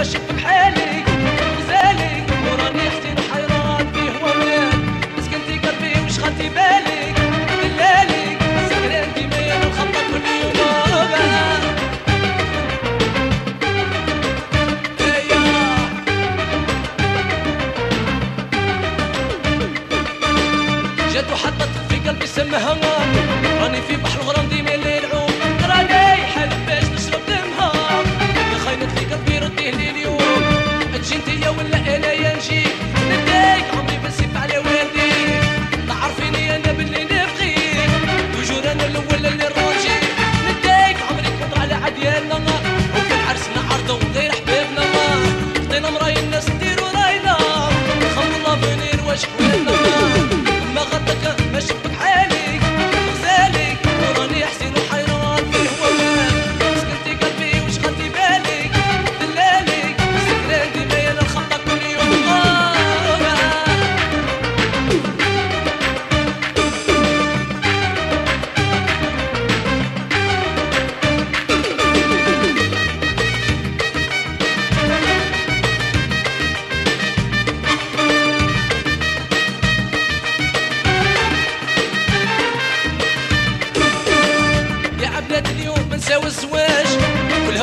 ماشي بحالي غزالي وراني حزين حيران فيه ومال. مسكنتي قلبي وش خدتي بالك دلالي سكران ديما الخطة كل يوم جات وحطت في قلبي سمها راني في بحر الغرام ديما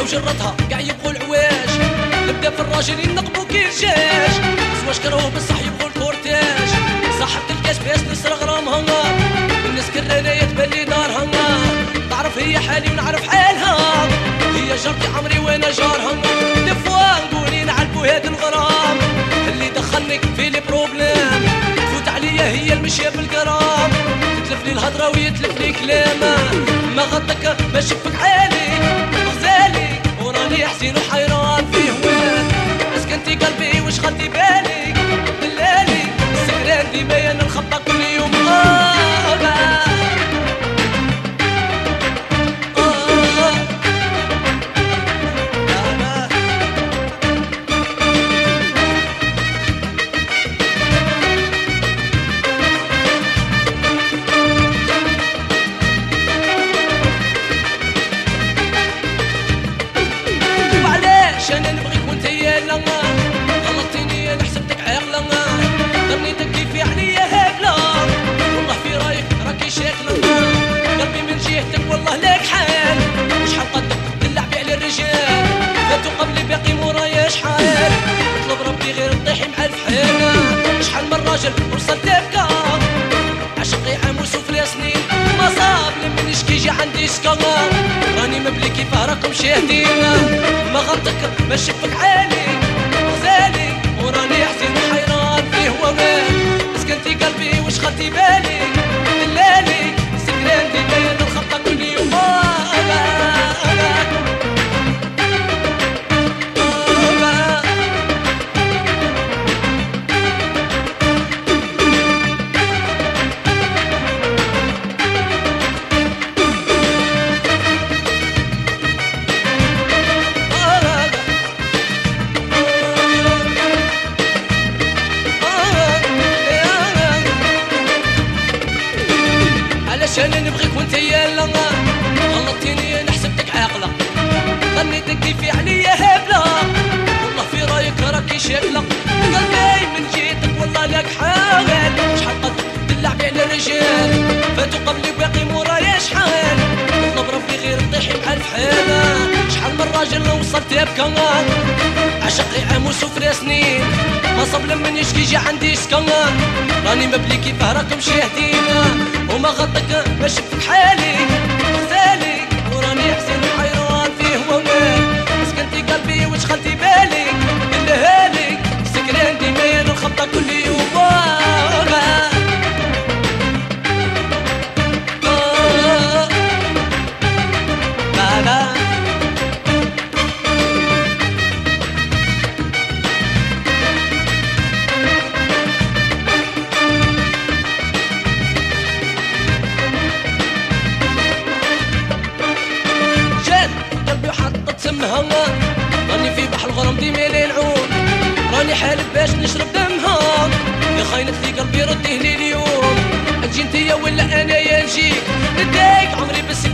وجرتها قاع يبغوا العواج نبدأ في الراجل ينقبوا كيرجاج زواج كرهوه بصح يبغوا الكورتاج صاحبة الكاس باش نسرق رامها الناس كرانة يتبان لي دارها تعرف هي حالي ونعرف حالها. هي جارتي عمري وأنا جارها دفوا نقولي نعرفوا هاد الغرام. اللي دخلني في لي بروبليم. تفوت عليا هي المشية بالقرام. تتلف لي الهضرة ويتلف لي كلامة. ما غطك ما شفك عالي أنا الخطة. كل شاكله قلبي من جهتك والله لك حال شحال قدك تلعبي على الرجال. فاتوا قبلي باقي مورايا شحال طلب ربي غير تطيحي مع الفحالة شحال من راجل وصلت تبكى عشقي عام وسفلي سنين. ما صاب لمن يشكي جي عندي سكالا راني مبلي كيف راكم شاهدين ما غلطك ما شفك علشان نبغيك وأنت يا لا غلطتيني أنا حسبتك عاقلة. ظنيتك كيفي عليا هبلة. والله في رأيك راكي شاكله قلبي من جيتك والله لك حاول شحال قد تلعبي على الرجال. فاتوا قبلي باقي مورايا شحال؟ نطلب ربي غير مع الفحالة شحال من راجل لو وصلت بكمان. عشقي عام وسفر سنين. ما صب لمن يشكي جي عندي سكان راني مبلي كيفاه راكم شاهدين وما غطك ما شفت حالي. اسمها راني في بحر الغرام دي ميلي نعوم راني حالف باش نشرب دمها. يا خاينة في قلبي رديه لي اليوم. أجي انت ولا أنا يا نجيك. نديك عمري بس